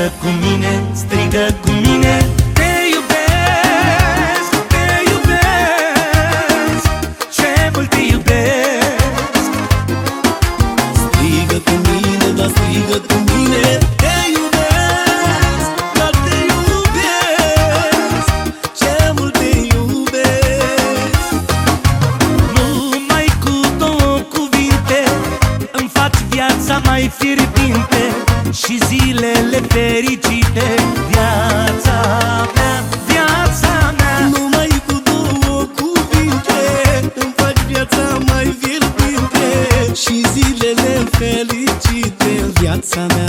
Strigă cu mine, strigă cu mine. Zilele fericite Viața mea,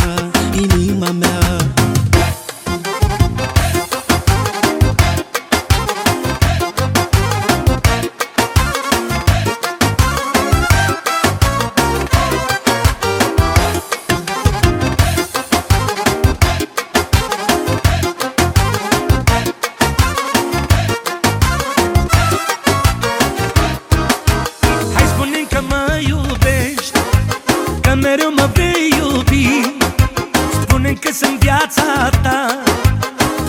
mereu mă vei iubi. Spune că sunt viața ta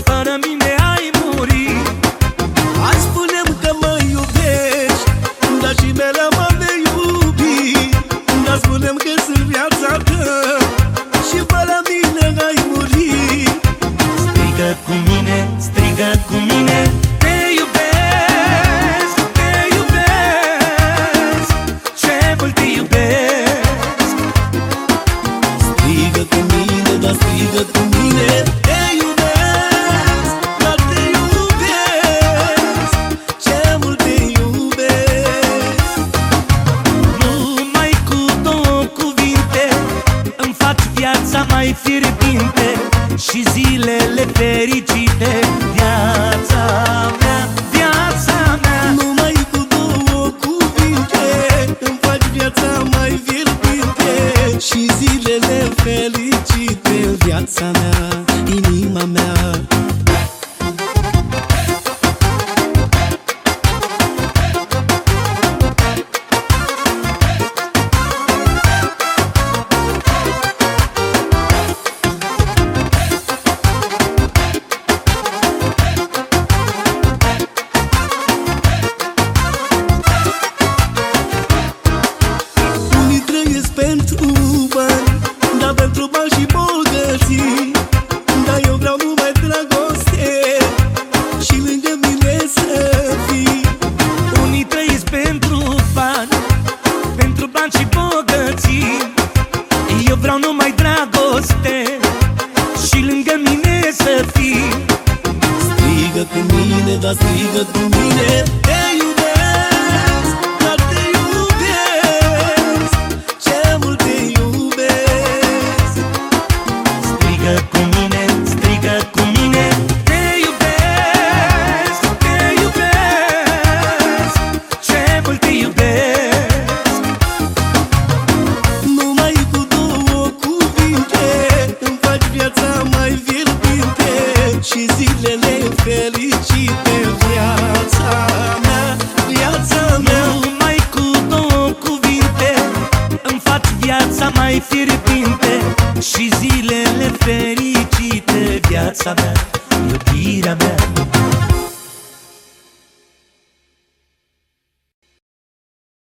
Fără mine ai muri. Hai spune că mă iubești Dar și mereu mă vei iubi. Dar spune că sunt viața ta Și fără mine ai muri. Strigă cu mine, strigă viața mai fierbinte Și zilele fericite. Viața mea, viața mea Numai cu două cuvinte. Îmi faci viața mai fierbinte Și zilele fericite. Viața mea, inima mea mine, dar strigă cu mine Te iubesc, dar te iubesc Ce mult te iubesc. Strigă cu mine, strigă cu mine Te iubesc, te iubesc Ce mult te iubesc viața mai fierbinte Și zilele fericite Viața mea, iubirea mea